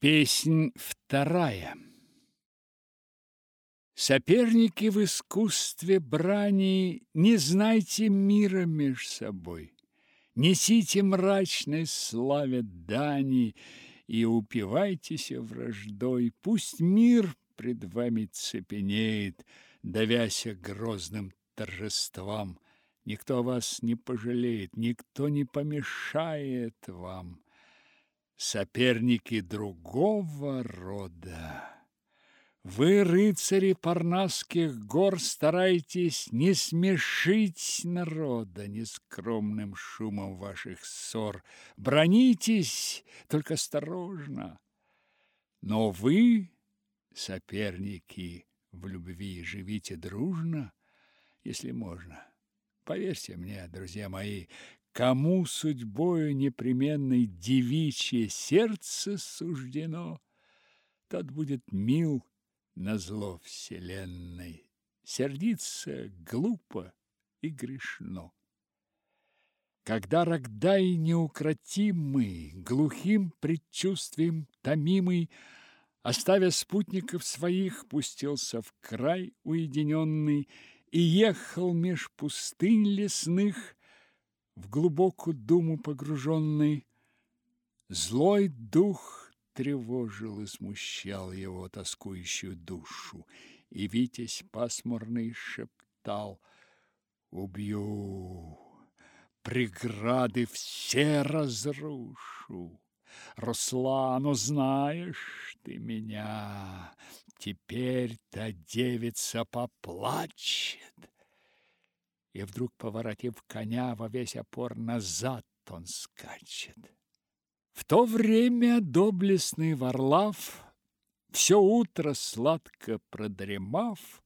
Песнь вторая. Соперники в искусстве брани, Не знайте мира меж собой. Несите мрачной славе дани И упивайтесь враждой. Пусть мир пред вами цепенеет, Давяся грозным торжествам. Никто вас не пожалеет, Никто не помешает вам соперники другого рода. Вы, рыцари парнасских гор, старайтесь не смешить народа нескромным шумом ваших ссор. Бронитесь, только осторожно. Но вы, соперники, в любви живите дружно, если можно. Поверьте мне, друзья мои, Кому судьбою непременной девичье сердце суждено, Тот будет мил на зло вселенной. Сердиться глупо и грешно. Когда Рогдай неукротимый, глухим предчувствием томимый, Оставя спутников своих, пустился в край уединенный И ехал меж пустынь лесных, в глубокую думу погруженный, злой дух тревожил и смущал его тоскующую душу, и Витязь пасмурный шептал «Убью, преграды все разрушу». Руслану, знаешь ты меня, теперь та девица поплачет и вдруг, поворотив коня во весь опор назад, он скачет. В то время доблестный Варлав, все утро сладко продремав,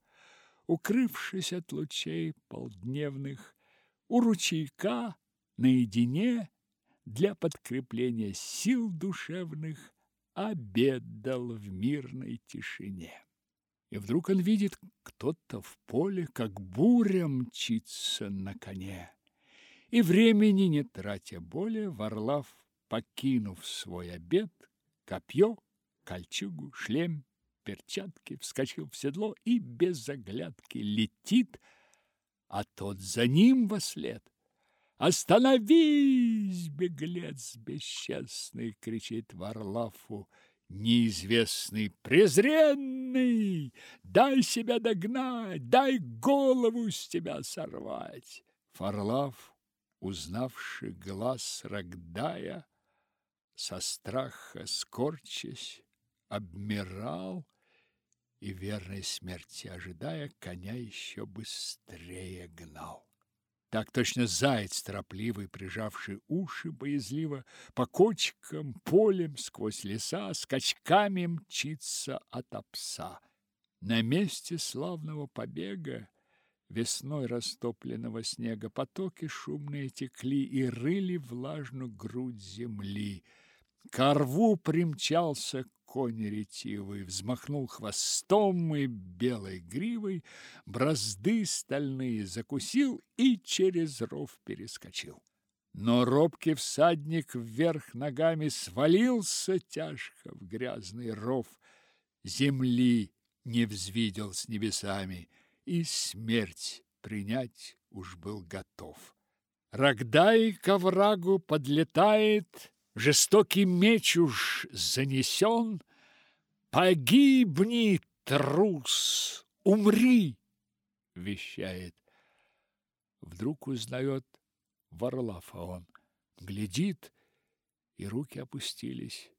укрывшись от лучей полдневных, у ручейка наедине для подкрепления сил душевных обедал в мирной тишине. И вдруг он видит, кто-то в поле, как буря, мчится на коне. И времени не тратя более, Варлав, покинув свой обед, копье, кольчугу, шлем, перчатки, вскочил в седло и без заглядки летит, а тот за ним во след. «Остановись, беглец бесчестный!» — кричит Варлафу неизвестный, презренный, дай себя догнать, дай голову с тебя сорвать. Фарлав, узнавший глаз Рогдая, со страха скорчась, обмирал и верной смерти ожидая, коня еще быстрее гнал. Так точно заяц торопливый, прижавший уши боязливо, по кочкам, полем, сквозь леса, скачками мчится от пса. На месте славного побега весной растопленного снега потоки шумные текли и рыли влажную грудь земли. Ко рву примчался конь ретивый, взмахнул хвостом и белой гривой, бразды стальные закусил и через ров перескочил. Но робкий всадник вверх ногами свалился тяжко в грязный ров, земли не взвидел с небесами и смерть принять уж был готов. Рогдай к оврагу подлетает, жестокий меч уж занесен. Погибни, трус, умри, вещает. Вдруг узнает Варлафа он, глядит, и руки опустились.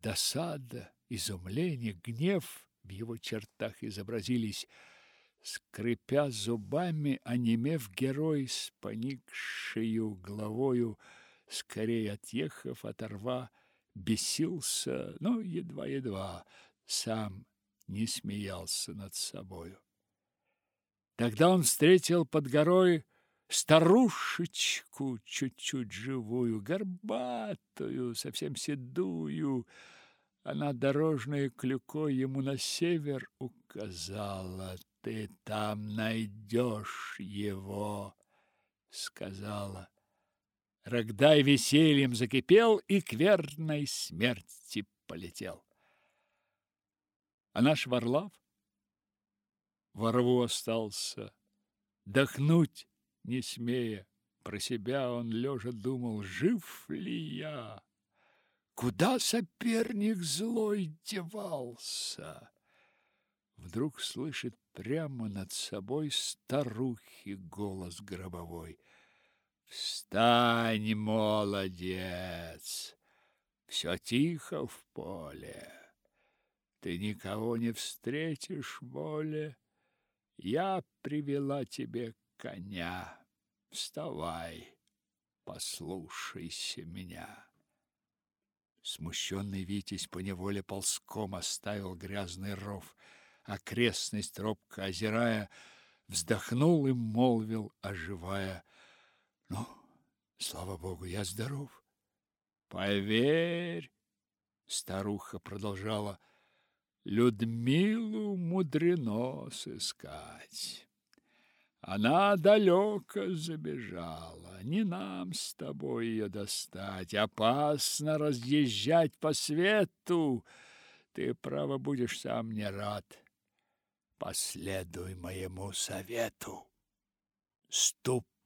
Досада, изумление, гнев в его чертах изобразились. Скрипя зубами, онемев герой с поникшею головою, скорее отъехав от рва, бесился, но едва-едва, сам не смеялся над собою. Тогда он встретил под горой старушечку чуть-чуть живую, горбатую, совсем седую. Она дорожной клюкой ему на север указала. «Ты там найдешь его», — сказала. Рогдай весельем закипел и к верной смерти полетел. А наш Варлав во рву остался, дохнуть не смея. Про себя он лежа думал, жив ли я? Куда соперник злой девался? Вдруг слышит прямо над собой старухи голос гробовой. Встань, молодец! Все тихо в поле. Ты никого не встретишь более. Я привела тебе коня. Вставай, послушайся меня. Смущенный Витязь поневоле ползком оставил грязный ров, окрестность робко озирая, вздохнул и молвил, оживая: "Ну, слава богу, я здоров. Поверь, старуха продолжала: Людмилу мудрено сыскать. Она далеко забежала, не нам с тобой ее достать. Опасно разъезжать по свету, ты, право, будешь сам не рад. Последуй моему совету.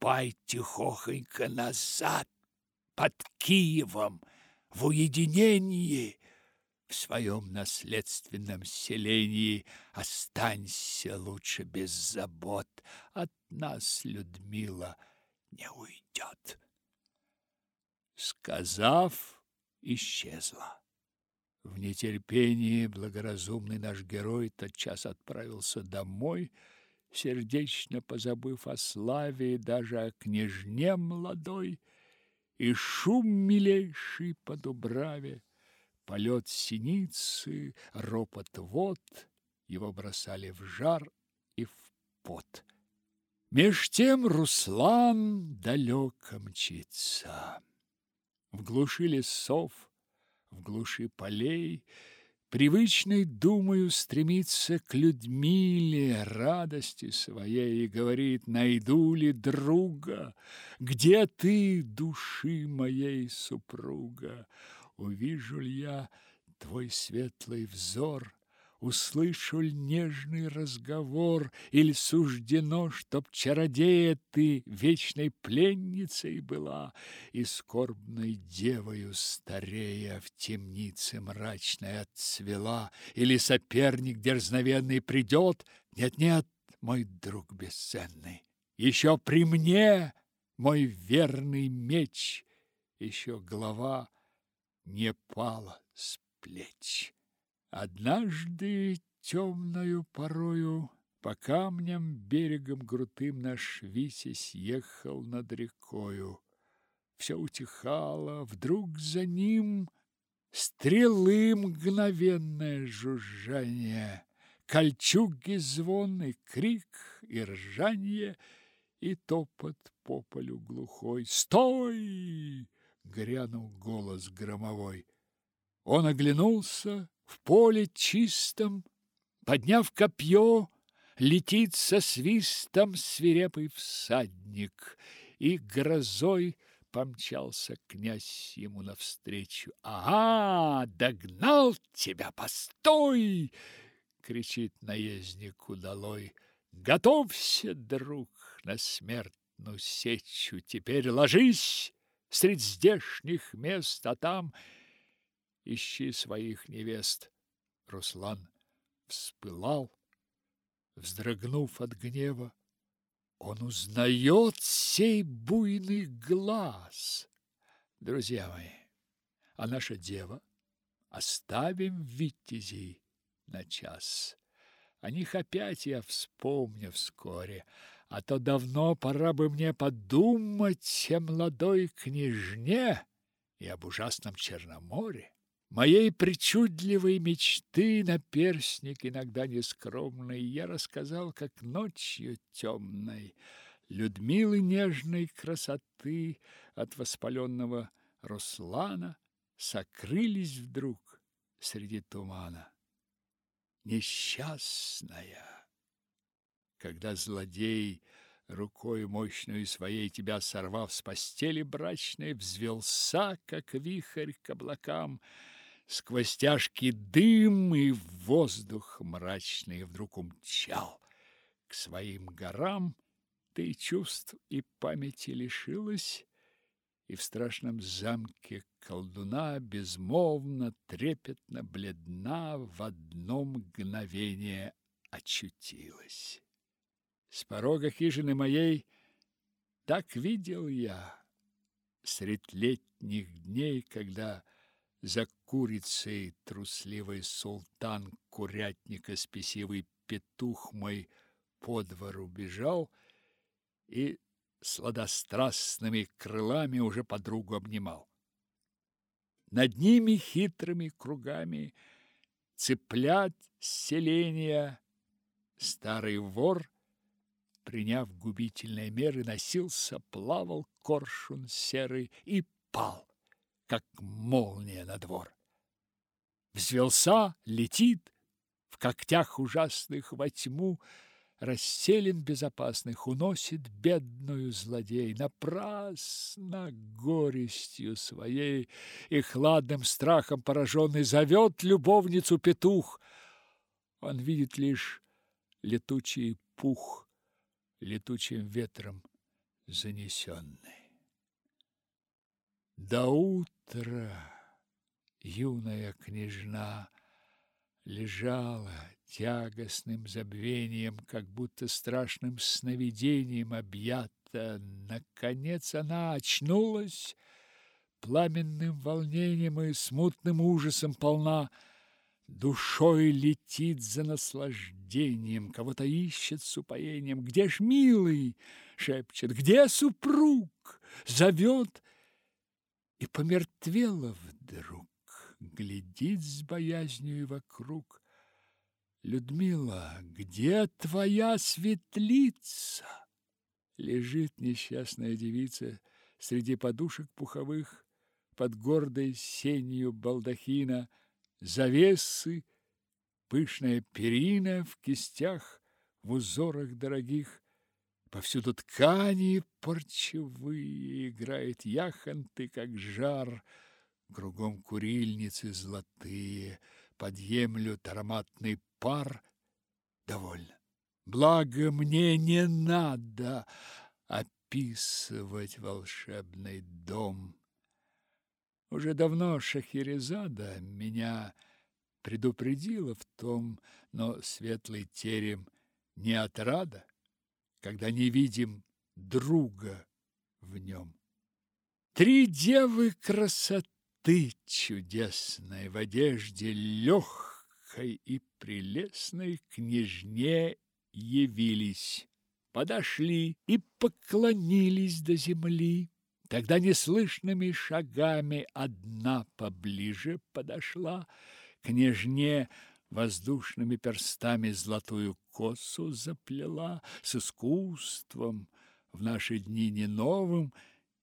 Ступай тихохонько назад, под Киевом, в уединении, в своем наследственном селении останься лучше без забот. От нас Людмила не уйдет. Сказав, исчезла. В нетерпении благоразумный наш герой тотчас отправился домой, сердечно позабыв о славе и даже о княжне молодой, и шум милейший по Дубраве полет синицы, ропот вод, его бросали в жар и в пот. Меж тем Руслан далеко мчится. В глуши лесов, в глуши полей, Привычной, думаю, стремится к Людмиле, радости своей, и говорит, найду ли друга, где ты, души моей супруга? Увижу ли я твой светлый взор, Услышу ль нежный разговор, Или суждено, чтоб чародея ты Вечной пленницей была И скорбной девою старея В темнице мрачной отцвела, Или соперник дерзновенный придет, Нет-нет, мой друг бесценный, Еще при мне мой верный меч, Еще голова — не пала с плеч. Однажды темною порою по камням берегом крутым наш Витязь ехал над рекою. Все утихало, вдруг за ним стрелы мгновенное жужжание, кольчуги звон и крик и ржанье, и топот по полю глухой. «Стой!» грянул голос громовой. Он оглянулся, в поле чистом, подняв копье, летит со свистом свирепый всадник, и грозой помчался князь ему навстречу. «Ага, догнал тебя, постой!» — кричит наездник удалой. «Готовься, друг, на смертную сечу, теперь ложись!» средь здешних мест, а там ищи своих невест. Руслан вспылал, вздрогнув от гнева. Он узнает сей буйный глаз. Друзья мои, а наша дева оставим витязей на час. О них опять я вспомню вскоре, а то давно пора бы мне подумать о молодой княжне и об ужасном Черноморе. Моей причудливой мечты на перстник иногда нескромный я рассказал, как ночью темной Людмилы нежной красоты от воспаленного Руслана сокрылись вдруг среди тумана. Несчастная! когда злодей, рукой мощной своей тебя сорвав с постели брачной, взвелся, как вихрь к облакам, сквозь тяжкий дым и воздух мрачный вдруг умчал к своим горам, ты чувств и памяти лишилась, и в страшном замке колдуна безмолвно, трепетно, бледна в одно мгновение очутилась. С порога хижины моей так видел я средь летних дней, когда за курицей трусливый султан курятника спесивый петух мой по двору бежал и сладострастными крылами уже подругу обнимал. Над ними хитрыми кругами цыплят селения старый вор, приняв губительные меры, носился, плавал коршун серый и пал, как молния на двор. Взвелся, летит, в когтях ужасных во тьму, расселен безопасных, уносит бедную злодей, напрасно горестью своей и хладным страхом пораженный зовет любовницу петух. Он видит лишь летучий пух, летучим ветром занесенный. До утра юная княжна лежала тягостным забвением, как будто страшным сновидением объята. Наконец она очнулась, пламенным волнением и смутным ужасом полна, душой летит за наслаждением, кого-то ищет с упоением. «Где ж милый?» — шепчет. «Где супруг?» — зовет. И помертвела вдруг, глядит с боязнью вокруг. Людмила, где твоя светлица? Лежит несчастная девица среди подушек пуховых, под гордой сенью балдахина, завесы, пышная перина в кистях, в узорах дорогих, повсюду ткани парчевые, играет яхонты, как жар, кругом курильницы золотые, подъемлют ароматный пар. Довольно. Благо мне не надо описывать волшебный дом. Уже давно Шахерезада меня предупредила в том, но светлый терем не отрада, когда не видим друга в нем. Три девы красоты ты, чудесная, в одежде легкой и прелестной княжне явились, подошли и поклонились до земли. Тогда неслышными шагами одна поближе подошла, княжне воздушными перстами золотую косу заплела с искусством в наши дни не новым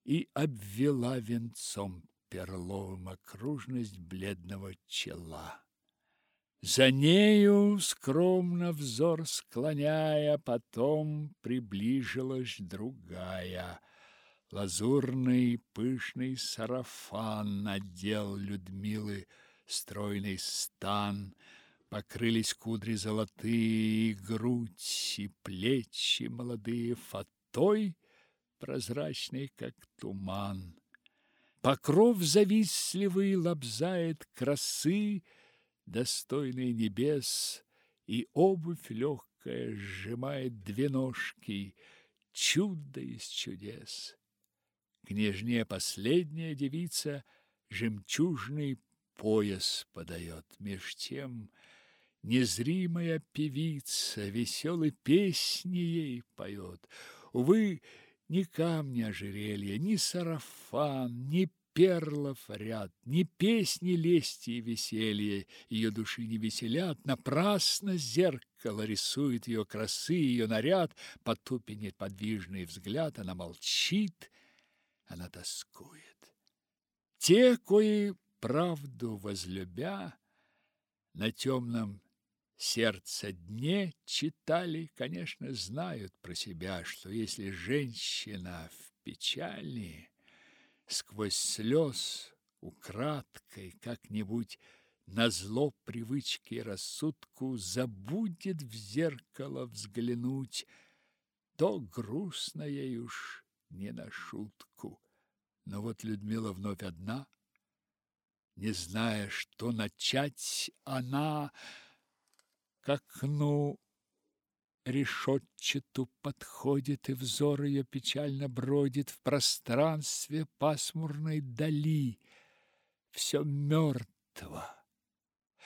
и обвела венцом перловым окружность бледного чела. За нею, скромно взор склоняя, потом приближилась другая. Лазурный пышный сарафан надел Людмилы стройный стан, покрылись кудри золотые, и грудь, и плечи молодые фатой, прозрачный, как туман. Покров завистливый лобзает красы, достойные небес, и обувь легкая сжимает две ножки, чудо из чудес. Княжне последняя девица жемчужный пояс подает, меж тем незримая певица веселой песни ей поет. Увы, ни камни ожерелья, ни сарафан, ни перлов ряд, ни песни лести и веселья ее души не веселят, напрасно зеркало рисует ее красы, ее наряд, потупенет подвижный взгляд, она молчит, она тоскует. Те, кои правду возлюбя, на темном сердце дне читали, конечно, знают про себя, что если женщина в печали, сквозь слез украдкой как-нибудь на зло привычке и рассудку забудет в зеркало взглянуть, то грустно ей уж не на шутку. Но вот Людмила вновь одна, не зная, что начать, она к окну решетчату подходит, и взор ее печально бродит в пространстве пасмурной дали. Все мертво.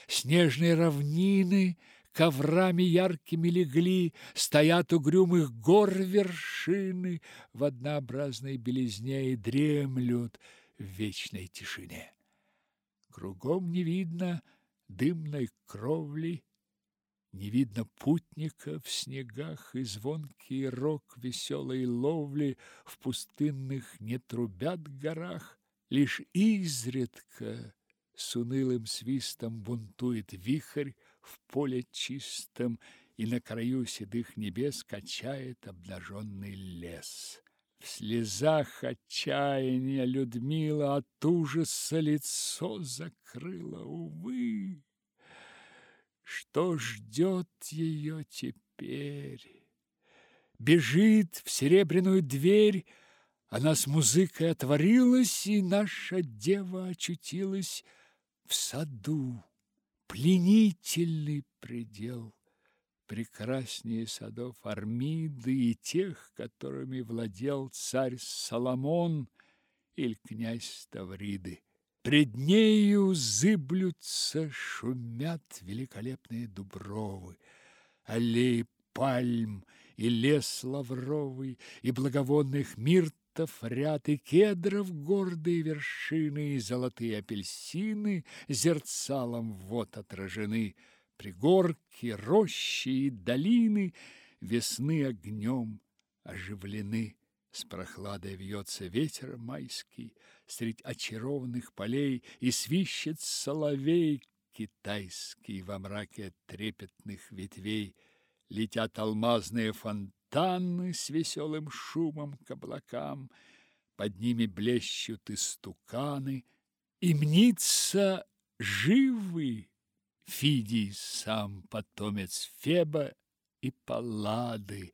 Снежные равнины коврами яркими легли, Стоят угрюмых гор вершины В однообразной белизне и дремлют в вечной тишине. Кругом не видно дымной кровли, Не видно путника в снегах, И звонкий рок веселой ловли В пустынных не трубят горах. Лишь изредка с унылым свистом Бунтует вихрь в поле чистом, И на краю седых небес Качает обнаженный лес. В слезах отчаяния Людмила от ужаса лицо закрыла. Увы, что ждет ее теперь? Бежит в серебряную дверь, она с музыкой отворилась, и наша дева очутилась в саду. Пленительный предел прекраснее садов Армиды и тех, которыми владел царь Соломон или князь Тавриды. Пред нею зыблются, шумят великолепные дубровы, аллеи пальм и лес лавровый, и благовонных миртов ряд, и кедров гордые вершины, и золотые апельсины зерцалом вот отражены — пригорки, рощи и долины весны огнем оживлены. С прохладой вьется ветер майский средь очарованных полей, и свищет соловей китайский во мраке трепетных ветвей. Летят алмазные фонтаны с веселым шумом к облакам, под ними блещут истуканы, и мнится живый Фидий сам потомец Феба и Паллады,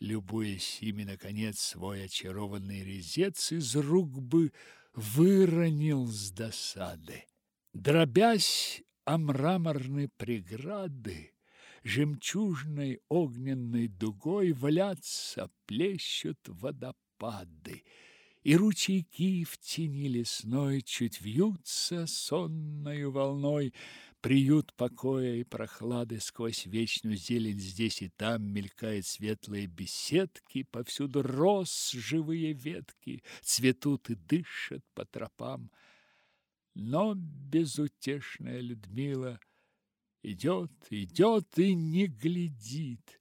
любуясь ими, наконец, свой очарованный резец из рук бы выронил с досады. Дробясь о мраморные преграды, жемчужной огненной дугой валятся, плещут водопады, и ручейки в тени лесной чуть вьются сонною волной, приют покоя и прохлады сквозь вечную зелень здесь и там мелькают светлые беседки, повсюду роз живые ветки, цветут и дышат по тропам. Но безутешная Людмила идет, идет и не глядит.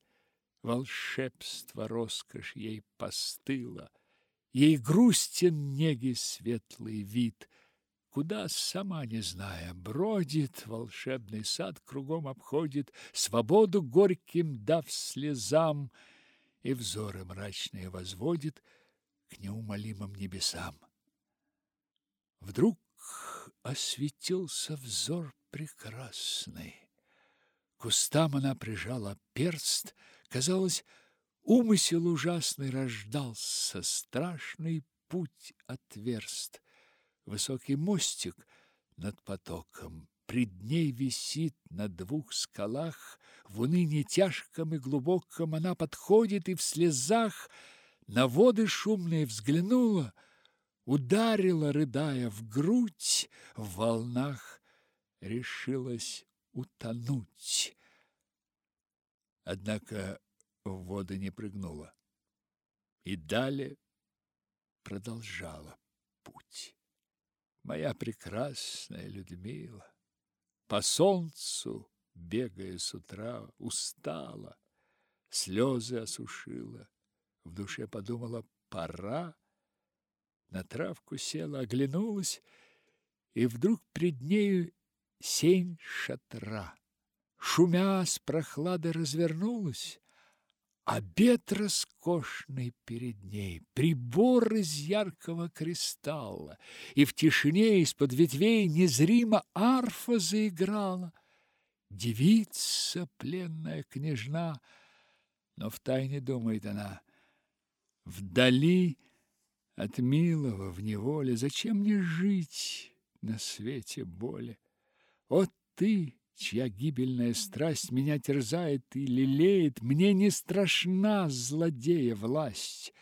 Волшебство, роскошь ей постыла, ей грустен неги светлый вид — Куда, сама не зная, бродит, волшебный сад кругом обходит, Свободу горьким дав слезам, И взоры мрачные возводит к неумолимым небесам. Вдруг осветился взор прекрасный. Кустам она прижала перст, казалось, умысел ужасный рождался, страшный путь отверст. Высокий мостик над потоком. Пред ней висит на двух скалах, в унынии тяжком и глубоком она подходит и в слезах на воды шумные взглянула, ударила, рыдая, в грудь, в волнах решилась утонуть. Однако в воды не прыгнула. И далее продолжала моя прекрасная Людмила. По солнцу, бегая с утра, устала, слезы осушила, в душе подумала, пора. На травку села, оглянулась, и вдруг пред нею сень шатра. Шумя с прохлады развернулась, Обед роскошный перед ней, прибор из яркого кристалла, и в тишине из-под ветвей незримо арфа заиграла. Девица, пленная княжна, но втайне думает она, вдали от милого в неволе, зачем мне жить на свете боли? Вот ты, чья гибельная страсть меня терзает и лелеет, мне не страшна злодея власть.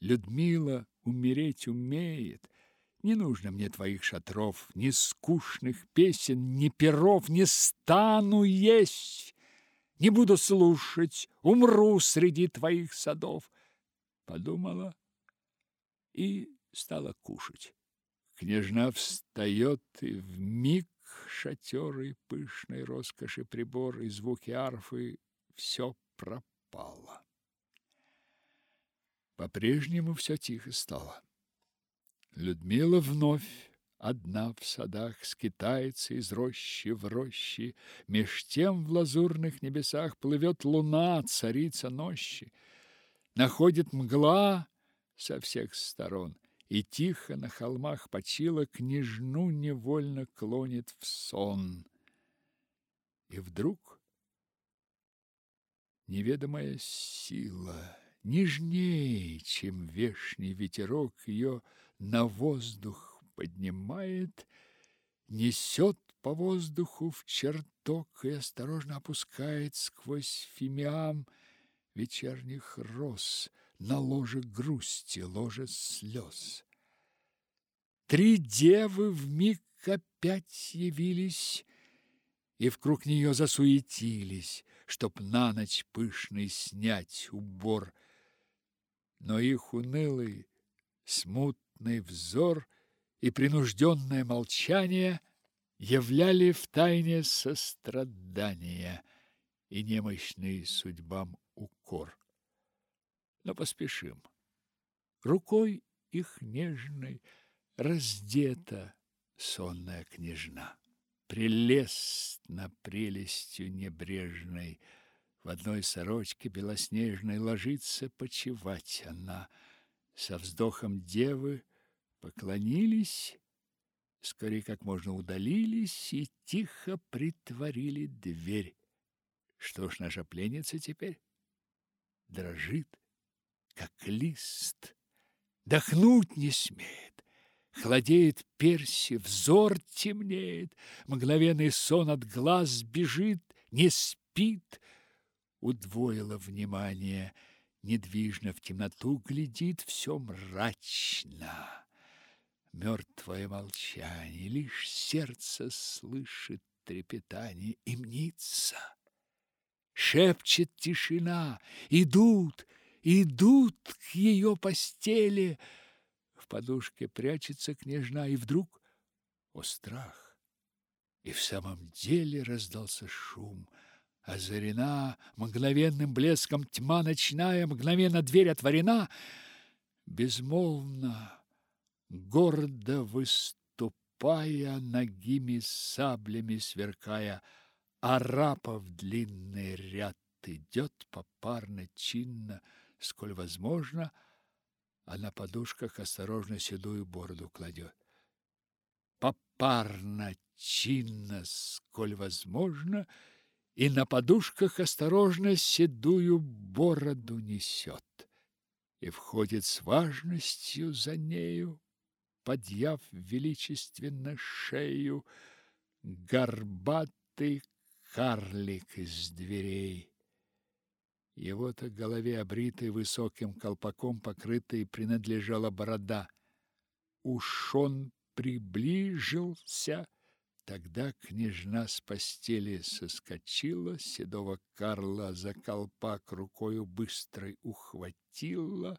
Людмила умереть умеет. Не нужно мне твоих шатров, ни скучных песен, ни перов, не стану есть, не буду слушать, умру среди твоих садов. Подумала и стала кушать. Княжна встает и в миг шатеры, пышной роскоши прибор и звуки арфы все пропало. По-прежнему все тихо стало. Людмила вновь одна в садах скитается из рощи в рощи, меж тем в лазурных небесах плывет луна, царица нощи. Находит мгла со всех сторон — и тихо на холмах почила княжну невольно клонит в сон. И вдруг неведомая сила, нежней, чем вешний ветерок, ее на воздух поднимает, несет по воздуху в чертог и осторожно опускает сквозь фимиам вечерних роз — на ложе грусти, ложе слез. Три девы вмиг опять явились и вкруг нее засуетились, чтоб на ночь пышный снять убор. Но их унылый, смутный взор и принужденное молчание являли в тайне сострадания и немощный судьбам укор но поспешим. Рукой их нежной раздета сонная княжна. Прелестно прелестью небрежной в одной сорочке белоснежной ложится почевать она. Со вздохом девы поклонились, скорее как можно удалились и тихо притворили дверь. Что ж наша пленница теперь? Дрожит, как лист, дохнуть не смеет. Холодеет перси, взор темнеет, мгновенный сон от глаз бежит, не спит. Удвоило внимание, недвижно в темноту глядит, все мрачно. Мертвое молчание, лишь сердце слышит трепетание и мнится. Шепчет тишина, идут, идут к ее постели. В подушке прячется княжна, и вдруг, о страх! И в самом деле раздался шум. Озарена мгновенным блеском тьма ночная, мгновенно дверь отворена. Безмолвно, гордо выступая, ногими саблями сверкая, арапов длинный ряд идет попарно, чинно, сколь возможно, а на подушках осторожно седую бороду кладет. Попарно, чинно, сколь возможно, и на подушках осторожно седую бороду несет. И входит с важностью за нею, подъяв величественно шею, горбатый карлик из дверей. Его-то голове, обритой высоким колпаком, покрытой, принадлежала борода. Уж он приближился, тогда княжна с постели соскочила, седого Карла за колпак рукою быстрой ухватила,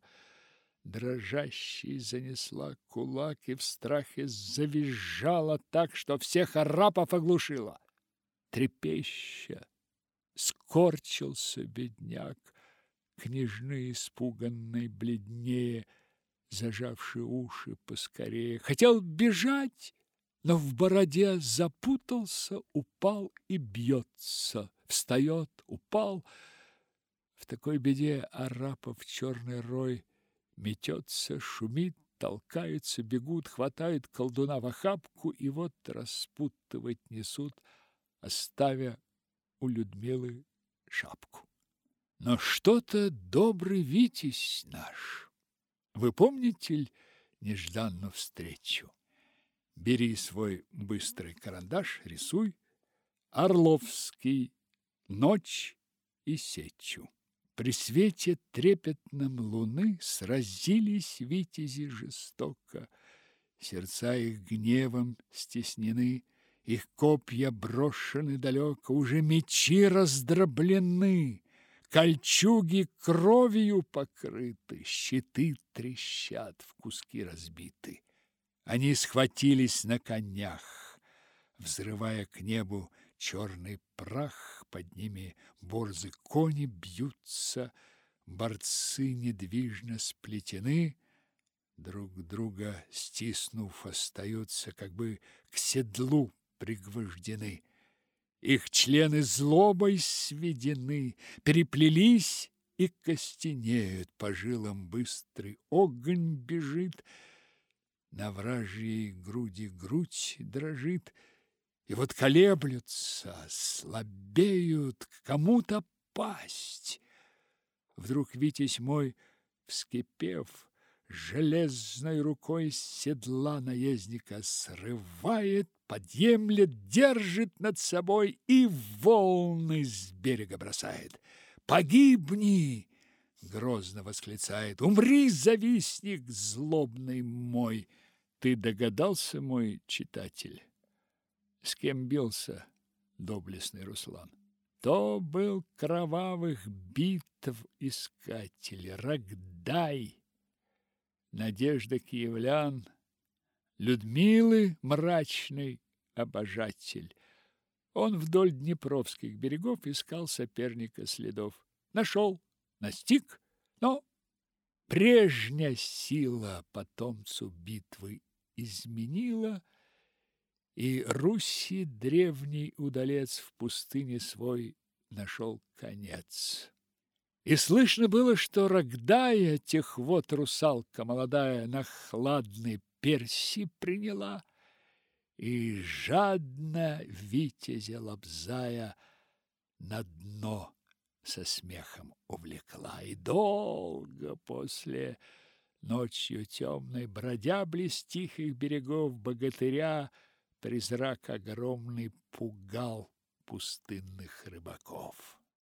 дрожащей занесла кулак и в страхе завизжала так, что всех арапов оглушила. Трепеща, скорчился бедняк, княжны испуганной бледнее, зажавши уши поскорее. Хотел бежать, но в бороде запутался, упал и бьется. Встает, упал, В такой беде арапов черный рой метется, шумит, толкаются, бегут, хватают колдуна в охапку и вот распутывать несут, оставя у Людмилы шапку. Но что-то добрый Витязь наш. Вы помните ли нежданную встречу? Бери свой быстрый карандаш, рисуй. Орловский, ночь и сечу. При свете трепетном луны сразились витязи жестоко. Сердца их гневом стеснены, их копья брошены далеко, уже мечи раздроблены. Кольчуги кровью покрыты, щиты трещат, в куски разбиты. Они схватились на конях, взрывая к небу черный прах, под ними борзы кони бьются, борцы недвижно сплетены, друг друга стиснув, остаются как бы к седлу пригвождены. Их члены злобой сведены, переплелись и костенеют, по жилам быстрый огонь бежит, на вражьей груди грудь дрожит, и вот колеблются, слабеют, к кому-то пасть. Вдруг Витязь мой, вскипев, железной рукой седла наездника срывает, подъемлет, держит над собой и волны с берега бросает. «Погибни!» — грозно восклицает. «Умри, завистник злобный мой!» Ты догадался, мой читатель, с кем бился доблестный Руслан? То был кровавых битв искатель, Рогдай, надежда киевлян, Людмилы мрачный обожатель. Он вдоль Днепровских берегов искал соперника следов. Нашел, настиг, но прежняя сила потомцу битвы изменила, и Руси древний удалец в пустыне свой нашел конец. И слышно было, что Рогдая, тех вот русалка молодая, на хладный перси приняла, и жадно витязя лобзая на дно со смехом увлекла. И долго после ночью темной, бродя близ тихих берегов богатыря, призрак огромный пугал пустынных рыбаков.